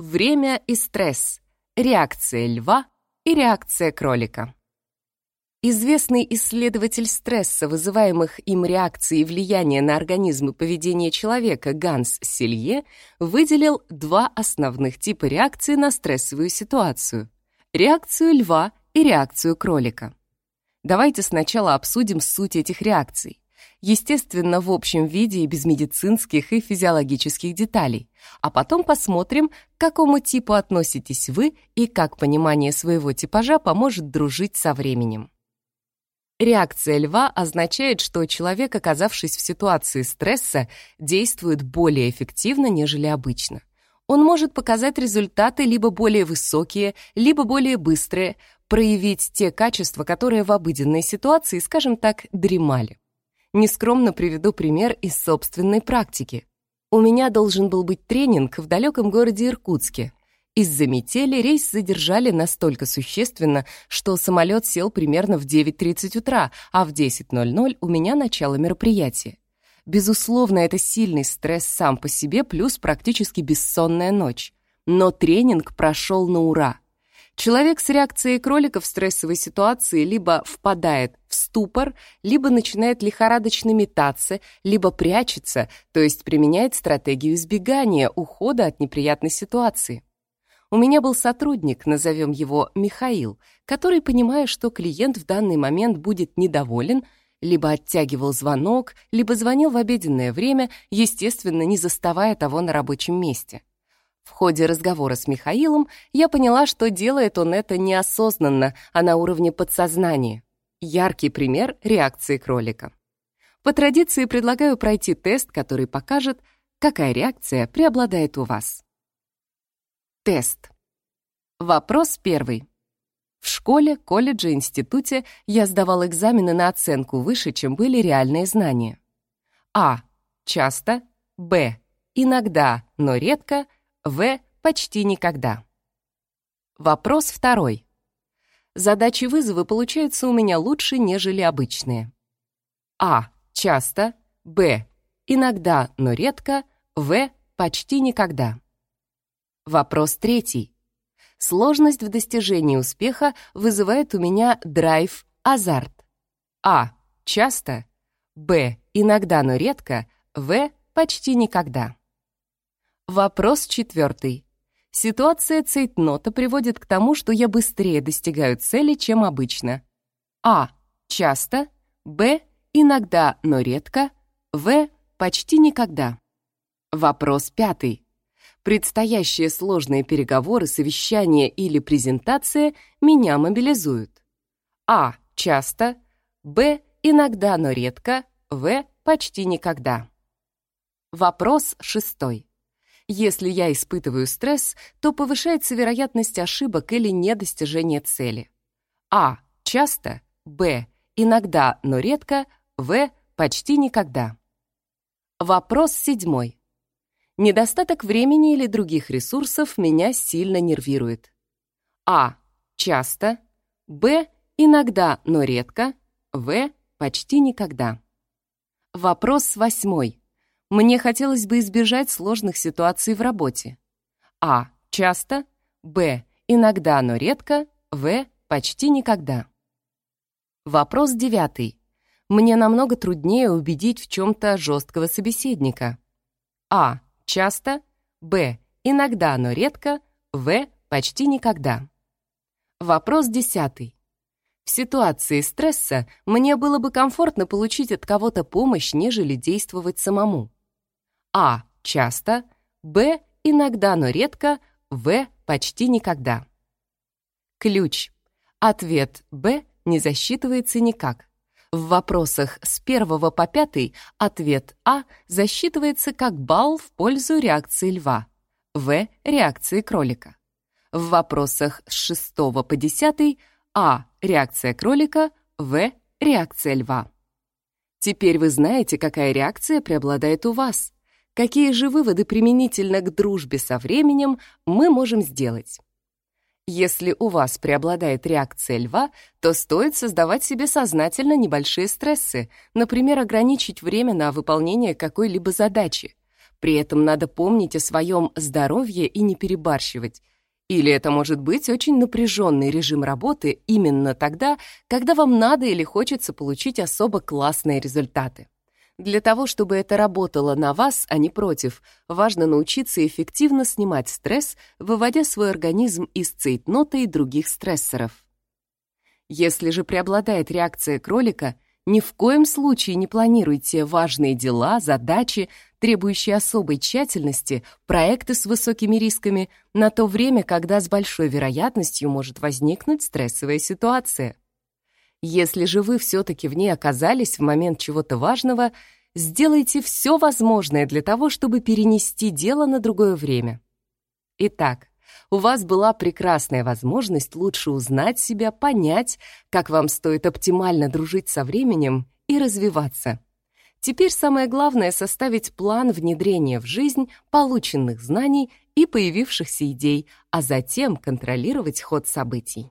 Время и стресс. Реакция льва и реакция кролика. Известный исследователь стресса, вызываемых им реакций и влияния на организм и поведение человека Ганс Селье выделил два основных типа реакции на стрессовую ситуацию — реакцию льва и реакцию кролика. Давайте сначала обсудим суть этих реакций естественно, в общем виде и без медицинских и физиологических деталей, а потом посмотрим, к какому типу относитесь вы и как понимание своего типажа поможет дружить со временем. Реакция льва означает, что человек, оказавшись в ситуации стресса, действует более эффективно, нежели обычно. Он может показать результаты либо более высокие, либо более быстрые, проявить те качества, которые в обыденной ситуации, скажем так, дремали. Нескромно приведу пример из собственной практики. У меня должен был быть тренинг в далеком городе Иркутске. Из-за метели рейс задержали настолько существенно, что самолет сел примерно в 9.30 утра, а в 10.00 у меня начало мероприятия. Безусловно, это сильный стресс сам по себе, плюс практически бессонная ночь. Но тренинг прошел на ура. Человек с реакцией кролика в стрессовой ситуации либо впадает ступор, либо начинает лихорадочно метаться, либо прячется, то есть применяет стратегию избегания, ухода от неприятной ситуации. У меня был сотрудник, назовем его Михаил, который, понимая, что клиент в данный момент будет недоволен, либо оттягивал звонок, либо звонил в обеденное время, естественно, не заставая того на рабочем месте. В ходе разговора с Михаилом я поняла, что делает он это неосознанно, а на уровне подсознания. Яркий пример реакции кролика. По традиции предлагаю пройти тест, который покажет, какая реакция преобладает у вас. Тест. Вопрос первый. В школе, колледже, институте я сдавал экзамены на оценку выше, чем были реальные знания. А. Часто. Б. Иногда, но редко — в. Почти никогда. Вопрос второй. Задачи вызова получаются у меня лучше, нежели обычные. А. Часто. Б. Иногда, но редко. В. Почти никогда. Вопрос третий. Сложность в достижении успеха вызывает у меня драйв, азарт. А. Часто. Б. Иногда, но редко. В. Почти никогда. Вопрос четвертый. Ситуация цейтнота приводит к тому, что я быстрее достигаю цели, чем обычно. А. Часто. Б. Иногда, но редко. В. Почти никогда. Вопрос пятый. Предстоящие сложные переговоры, совещания или презентация меня мобилизуют. А. Часто. Б. Иногда, но редко. В. Почти никогда. Вопрос шестой. Если я испытываю стресс, то повышается вероятность ошибок или недостижения цели. А. Часто. Б. Иногда, но редко. В. Почти никогда. Вопрос седьмой. Недостаток времени или других ресурсов меня сильно нервирует. А. Часто. Б. Иногда, но редко. В. Почти никогда. Вопрос восьмой. Мне хотелось бы избежать сложных ситуаций в работе. А. Часто. Б. Иногда, но редко. В. Почти никогда. Вопрос девятый. Мне намного труднее убедить в чем-то жесткого собеседника. А. Часто. Б. Иногда, но редко. В. Почти никогда. Вопрос десятый. В ситуации стресса мне было бы комфортно получить от кого-то помощь, нежели действовать самому. А. Часто. Б. Иногда, но редко. В. Почти никогда. Ключ. Ответ Б не засчитывается никак. В вопросах с первого по пятый ответ А засчитывается как балл в пользу реакции льва, В — реакции кролика. В вопросах с шестого по десятый А — реакция кролика, В — реакция льва. Теперь вы знаете, какая реакция преобладает у вас. Какие же выводы применительно к дружбе со временем мы можем сделать? Если у вас преобладает реакция льва, то стоит создавать себе сознательно небольшие стрессы, например, ограничить время на выполнение какой-либо задачи, При этом надо помнить о своем здоровье и не перебарщивать. Или это может быть очень напряженный режим работы именно тогда, когда вам надо или хочется получить особо классные результаты. Для того, чтобы это работало на вас, а не против, важно научиться эффективно снимать стресс, выводя свой организм из цейтнота и других стрессоров. Если же преобладает реакция кролика, ни в коем случае не планируйте важные дела, задачи, требующие особой тщательности, проекты с высокими рисками на то время, когда с большой вероятностью может возникнуть стрессовая ситуация. Если же вы все-таки в ней оказались в момент чего-то важного, сделайте все возможное для того, чтобы перенести дело на другое время. Итак, у вас была прекрасная возможность лучше узнать себя, понять, как вам стоит оптимально дружить со временем и развиваться. Теперь самое главное — составить план внедрения в жизнь полученных знаний и появившихся идей, а затем контролировать ход событий.